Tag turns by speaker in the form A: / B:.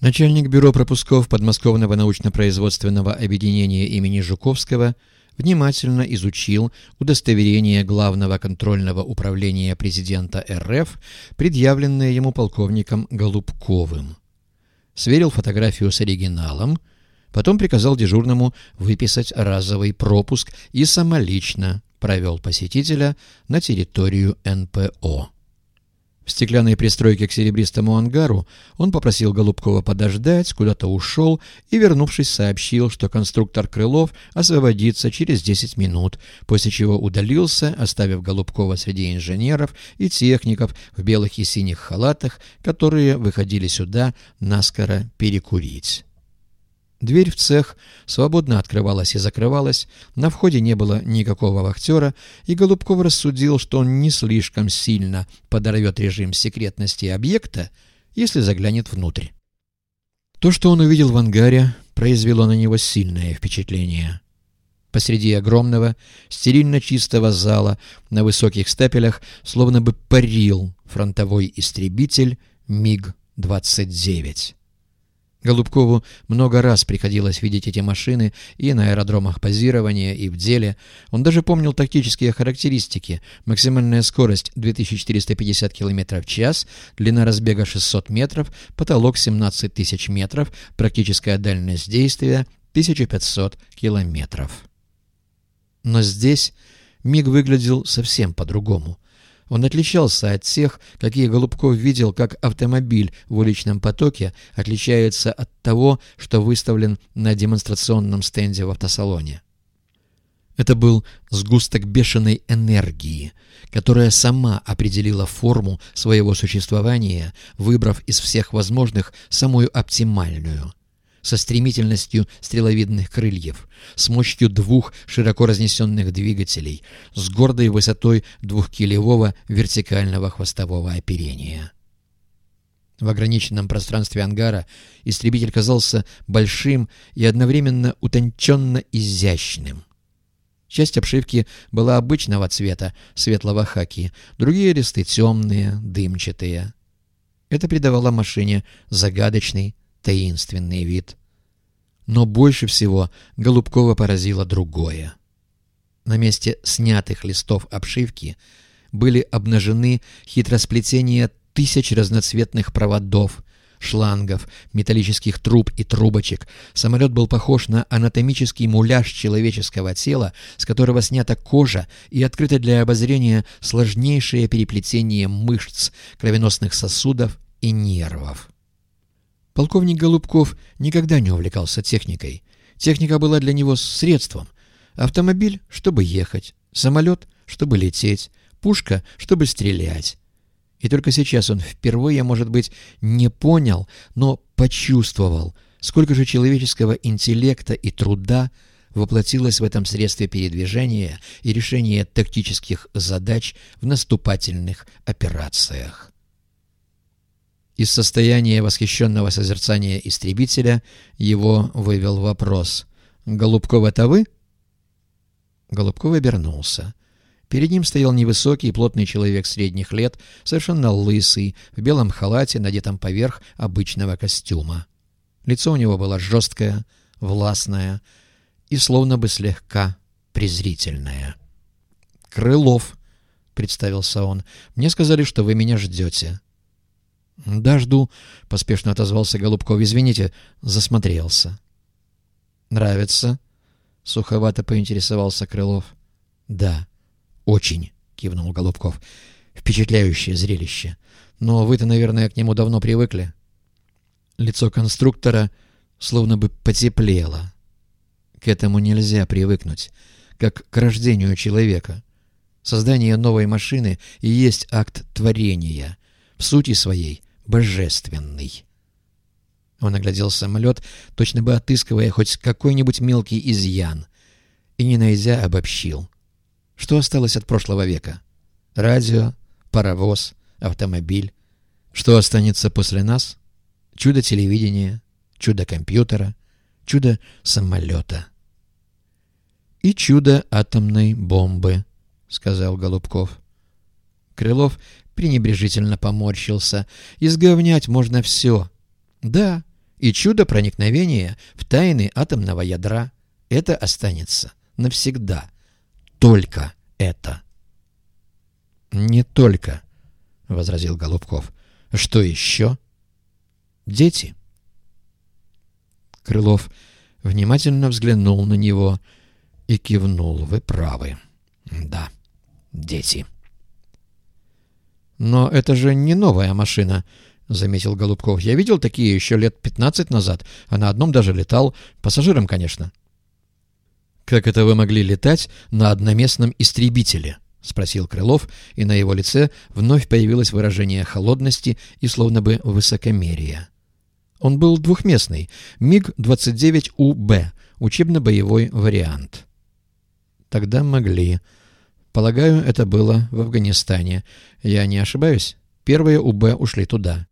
A: Начальник бюро пропусков подмосковного научно-производственного объединения имени Жуковского внимательно изучил удостоверение Главного контрольного управления президента РФ, предъявленное ему полковником Голубковым. Сверил фотографию с оригиналом, потом приказал дежурному выписать разовый пропуск и самолично провел посетителя на территорию НПО. В стеклянной пристройке к серебристому ангару он попросил Голубкова подождать, куда-то ушел и, вернувшись, сообщил, что конструктор Крылов освободится через 10 минут, после чего удалился, оставив Голубкова среди инженеров и техников в белых и синих халатах, которые выходили сюда наскоро перекурить. Дверь в цех свободно открывалась и закрывалась, на входе не было никакого вахтера, и Голубков рассудил, что он не слишком сильно подорвет режим секретности объекта, если заглянет внутрь. То, что он увидел в ангаре, произвело на него сильное впечатление. Посреди огромного, стерильно чистого зала на высоких стапелях словно бы парил фронтовой истребитель МиГ-29. Голубкову много раз приходилось видеть эти машины и на аэродромах позирования, и в деле. Он даже помнил тактические характеристики. Максимальная скорость 2450 км в час, длина разбега 600 метров, потолок 17 тысяч метров, практическая дальность действия 1500 километров. Но здесь МиГ выглядел совсем по-другому. Он отличался от тех, какие Голубков видел, как автомобиль в уличном потоке отличается от того, что выставлен на демонстрационном стенде в автосалоне. Это был сгусток бешеной энергии, которая сама определила форму своего существования, выбрав из всех возможных самую оптимальную – со стремительностью стреловидных крыльев, с мощью двух широко разнесенных двигателей, с гордой высотой двухкилевого вертикального хвостового оперения. В ограниченном пространстве ангара истребитель казался большим и одновременно утонченно изящным. Часть обшивки была обычного цвета, светлого хаки, другие листы темные, дымчатые. Это придавало машине загадочный, таинственный вид. Но больше всего Голубкова поразило другое. На месте снятых листов обшивки были обнажены хитросплетения тысяч разноцветных проводов, шлангов, металлических труб и трубочек. Самолет был похож на анатомический муляж человеческого тела, с которого снята кожа и открыто для обозрения сложнейшее переплетение мышц, кровеносных сосудов и нервов. Полковник Голубков никогда не увлекался техникой. Техника была для него средством. Автомобиль, чтобы ехать, самолет, чтобы лететь, пушка, чтобы стрелять. И только сейчас он впервые, может быть, не понял, но почувствовал, сколько же человеческого интеллекта и труда воплотилось в этом средстве передвижения и решения тактических задач в наступательных операциях. Из состояния восхищенного созерцания истребителя его вывел вопрос. «Голубков, это вы?» Голубков обернулся. Перед ним стоял невысокий, плотный человек средних лет, совершенно лысый, в белом халате, надетом поверх обычного костюма. Лицо у него было жесткое, властное и словно бы слегка презрительное. «Крылов», — представился он, — «мне сказали, что вы меня ждете». «Да, жду», — поспешно отозвался Голубков. «Извините, засмотрелся». «Нравится?» — суховато поинтересовался Крылов. «Да, очень», — кивнул Голубков. «Впечатляющее зрелище. Но вы-то, наверное, к нему давно привыкли». Лицо конструктора словно бы потеплело. К этому нельзя привыкнуть, как к рождению человека. Создание новой машины и есть акт творения, в сути своей божественный. Он оглядел самолет, точно бы отыскивая хоть какой-нибудь мелкий изъян, и, не найдя, обобщил. Что осталось от прошлого века? Радио, паровоз, автомобиль. Что останется после нас? Чудо телевидения, чудо компьютера, чудо самолета. «И чудо атомной бомбы», — сказал Голубков. Крылов пренебрежительно поморщился. «Изговнять можно все. Да, и чудо проникновения в тайны атомного ядра. Это останется навсегда. Только это. «Не только», — возразил Голубков. «Что еще?» «Дети». Крылов внимательно взглянул на него и кивнул. «Вы правы. Да, дети». «Но это же не новая машина», — заметил Голубков. «Я видел такие еще лет пятнадцать назад, а на одном даже летал. Пассажиром, конечно». «Как это вы могли летать на одноместном истребителе?» — спросил Крылов, и на его лице вновь появилось выражение холодности и словно бы высокомерия. Он был двухместный, МиГ-29УБ, учебно-боевой вариант. Тогда могли. Полагаю, это было в Афганистане. Я не ошибаюсь? Первые УБ ушли туда.